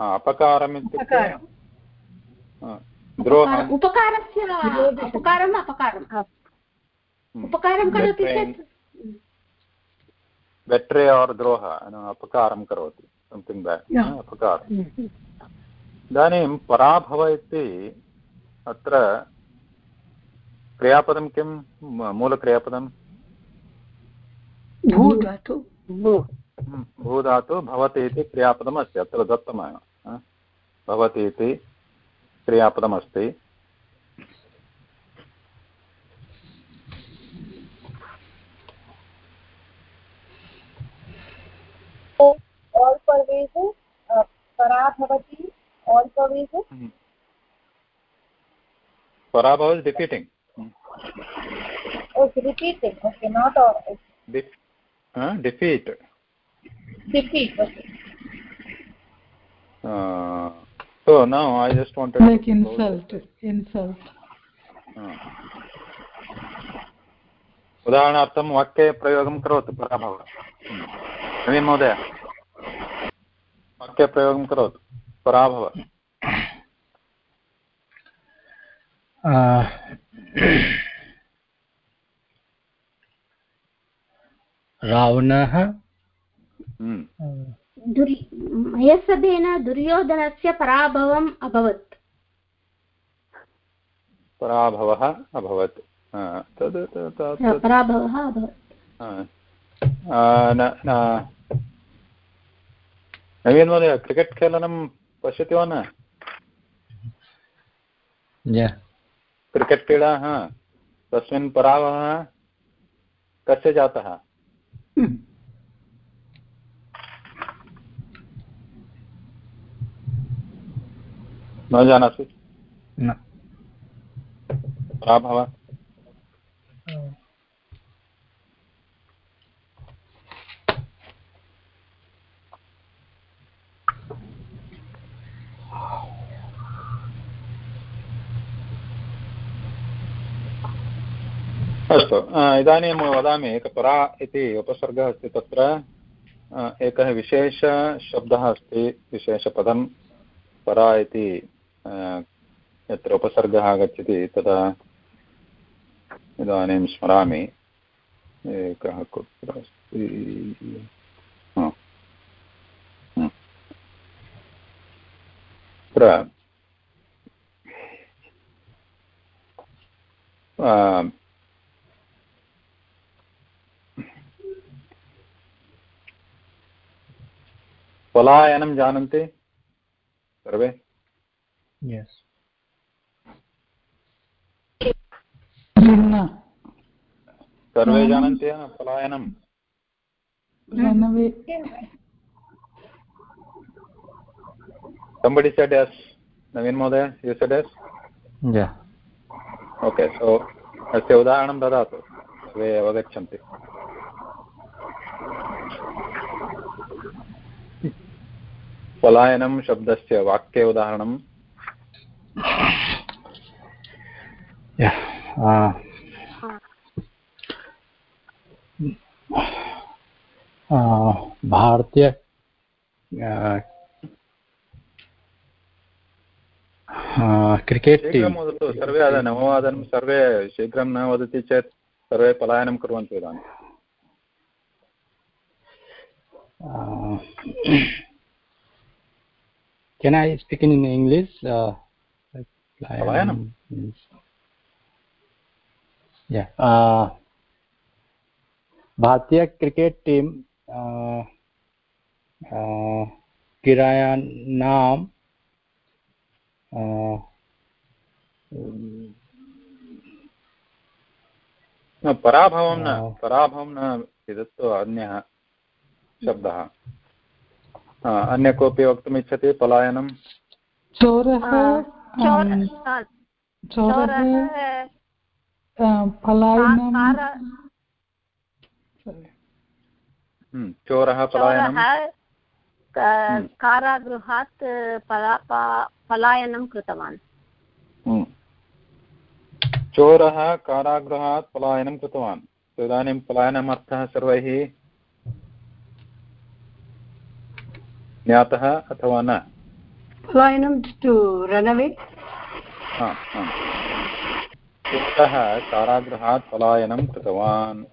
अपकारम्। इत्युक्ते द्रोहम्। उपकारस्य उपकारम् अपकारम् उपकारं करोति चेत् बेट्रे और् द्रोह अपकारं करोति। संथिङ्ग् बेट् अपकारम् इदानीं पराभव इति अत्र क्रियापदं किं मूलक्रियापदं भूधातु भूधातु भवति इति क्रियापदम् अस्ति अत्र दत्तमेव भवति इति क्रियापदमस्ति all uh, pervasive hmm. parabhav is defeating hmm. oh it's repeating okay not all De uh, uh, so now i just wanted like to insult insult उदाहरणार्थं वाक्ये प्रयोगं करोतु पराभव नवीन महोदय वाक्यप्रयोगं करोतु। पराभव। रावणः हम्म, मयसभेन दुर्योधनस्य पराभवम् अभवत्। पराभवः अभवत्। तद् तद्- तद्- पराभवः अभवत्. आ, न न- नवीन् महोदय क्रिकेट् खेलनं पश्यति वा न क्रिकेट् क्रीडा हा तस्मिन् पराभवः कस्य जातः न जानासि न पराभवः अस्तु। इदानीं वदामि, एकपरा इति उपसर्गः अस्ति तत्र। एकः विशेषशब्दः अस्ति, विशेषपदं परा इति। यत्र उपसर्गः आगच्छति तदा इदानीं स्मरामि। एकः कुत्र अस्ति. तत्र। पलायनं जानन्ति। सर्वे? Yes. सर्वे जानन्ति वा पलायनं? Somebody said yes. नवीन महोदय you said yes? Yeah. Okay so अस्य उदाहरणं ददातु। सर्वे अवगच्छन्ति। पलायनं शब्दस्य वाक्ये उदाहरणं. Uh, uh, भारतीय uh, uh, क्रिकेट् टीम् वदतु सर्वे नववादनं सर्वे शीघ्रं न वदति चेत् सर्वे पलायनं कुर्वन्ति इदानीं Uh, can I speak in English? Uh, means- Yeah. Uh, भारतीय cricket team uh, uh, uh, पराभवं न पराभवं न एतत्तु अन्यः शब्दः हा, अन्य कोऽपि वक्तुमिच्छति पलायनं चोरः चोर पलायनं हम्म, चोरः पलायनं हम्म. कारागृहात् पलायनं कृतवान्। हम्म। चोरः कारागृहात् पलायनं कृतवान्। तो इदानीं पलायनमर्थः सर्वैः ज्ञातः अथवा न? Away. हा, हा। चोरः कारागृहात् पलायनं कृतवान्।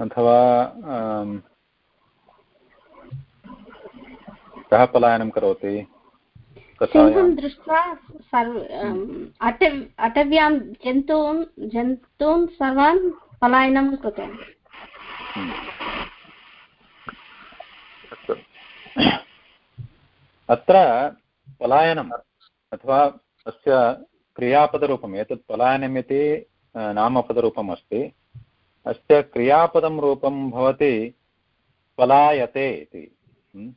अथवा कः पलायनं करोति? सिंहं दृष्ट्वा सर्व अटव् अटव्यां जन्तून् जन्तून् सर्वान् पलायनं कृतवान् अस्तु अत्र पलायनम्, अथवा अस्य क्रियापदरूपम्, एतत् पलायनम् इति नामपदरूपम् अस्ति। अस्य क्रियापदं रूपं भवति पलायते इति। म्?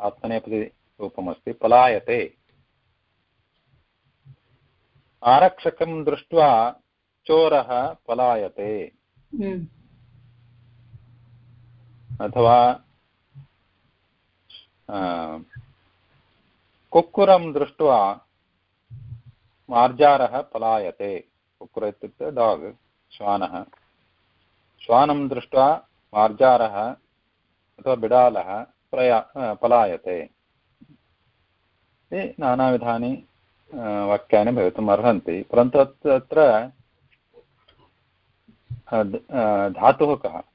आत्मनेपदी रूपमस्ति पलायते। आरक्षकं दृष्ट्वा चोरः पलायते। अथवा कुक्कुरं दृष्ट्वा मार्जारः पलायते। कुक्कुर इत्युक्ते डाग्, श्वानः। श्वानं दृष्ट्वा मार्जारः अथवा बिडालः प्रया पलायते। इति नानाविधानि वाक्यानि भवितुम् अर्हन्ति। परन्तु अत्र धातुः कः?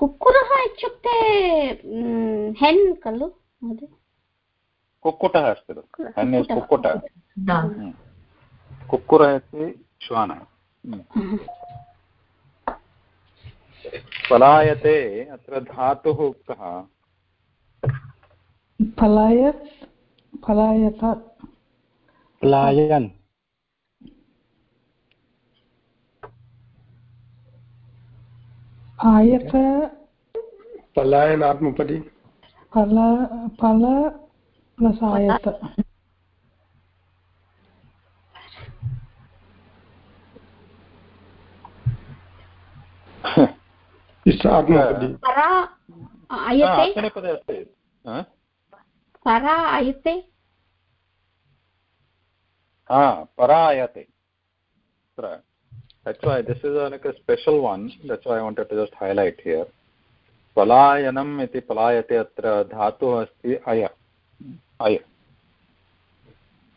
कुक्कुरः इत्युक्ते म्, हेन् खलु? महोदय कुक्कुटः अस्ति कुक्कुटः। कुक्कुरः इति श्वानः. पलायते अत्र धातुः कः पलायत् पलायत। पलायन्। आयत पलायन आत्मपदी पल पल प्लस आयत। परा हा, आत्मनेपदे अस्ति। हा? परा अयते हा that's why this is like a special one. That's why i wanted to just highlight here. पलायनम् इति पलायते अत्र धातुः अस्ति अय अय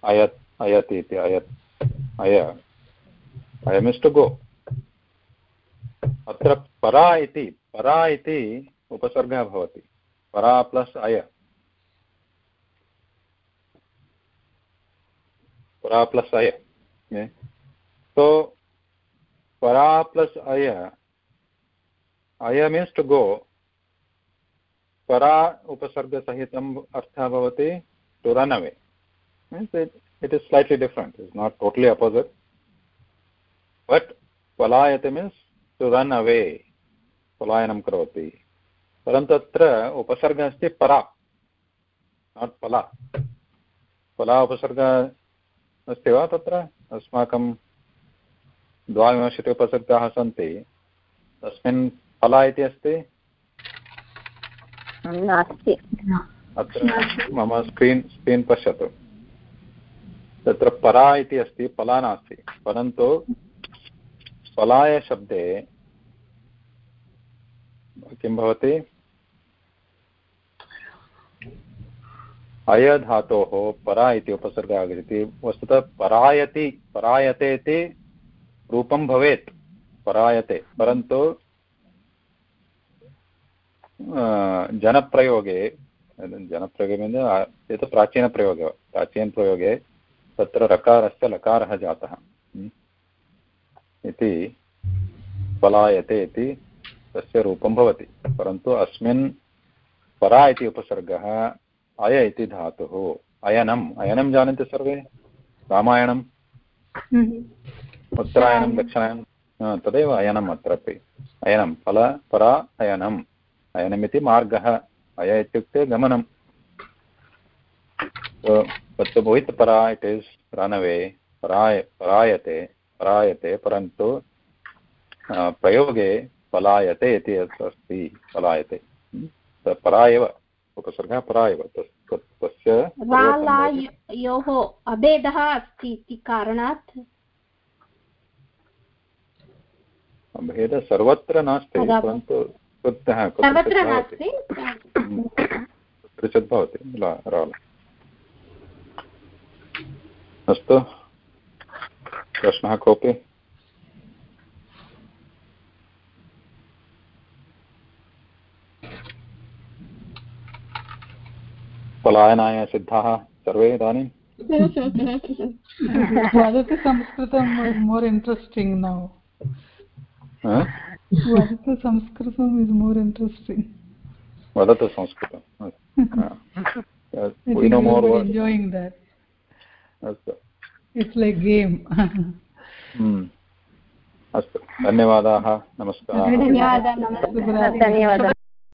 अयत् अयति इति अयत् अय अय मीन्स् टु गो अत्र परा इति परा इति उपसर्गः भवति परा प्लस् अय परा प्लस् अय so para plus aya aya means to go para upasarga sahitam artha bhavati to run away means it, it is slightly different it's not totally opposite but palayate means to run away पलायनं करोति परन्तु अत्र उपसर्गः अस्ति परा not पला पला उपसर्गः अस्ति वा तत्र अस्माकं द्वाविंशति उपसर्गाः सन्ति। तस्मिन् फला इति अस्ति? नास्ति। अत्र मम स्क्रीन् स्क्रीन् पश्यतु। तत्र परा इति अस्ति फला नास्ति। परन्तु फलायशब्दे किं भवति? अयधातोः परा इति उपसर्गः आगच्छति। वस्तुतः परायति परायते इति रूपं भवेत्, परायते। परन्तु जनप्रयोगे जनप्रयोगे एतत् प्राचीनप्रयोगे प्राचीनप्रयोगे तत्र रकारस्य लकारः जातः। इति पलायते इति तस्य रूपं भवति। परन्तु अस्मिन् परा इति उपसर्गः, अय इति धातुः, अयनम्। अयनं जानन्ति सर्वे? रामायणं उत्तरायणं दक्षिणायनं तदेव अयनम् अत्रापि। अयनं फल परा अयनम्। अयनमिति मार्गः। अय इत्युक्ते गमनं तत् वित् परा इट् इस् रन् अवे पराय परायते। परायते परन्तु प्रयोगे पलायते इति अस्ति। पलायते। परा एव। उपसर्गः परा एव। तस्य अभेदः अस्ति इति कारणात् भेदः सर्वत्र नास्ति परन्तु कुतः सर्वत्र कुत्रचित् भवति। राल अस्तु। प्रश्नः कोऽपि? पलायनाय सिद्धाः सर्वे इदानीं? वदतु संस्कृतं मोर् इण्ट्रेस्टिङ्ग् नौ वदतु संस्कृतम् इस् मोर् इण्ट्रेस्टिङ्ग् वदतु संस्कृतं enjoying that. अस्तु [LAUGHS] अस्तु. धन्यवादाः. नमस्कारः. धन्यवादः. धन्यवादः.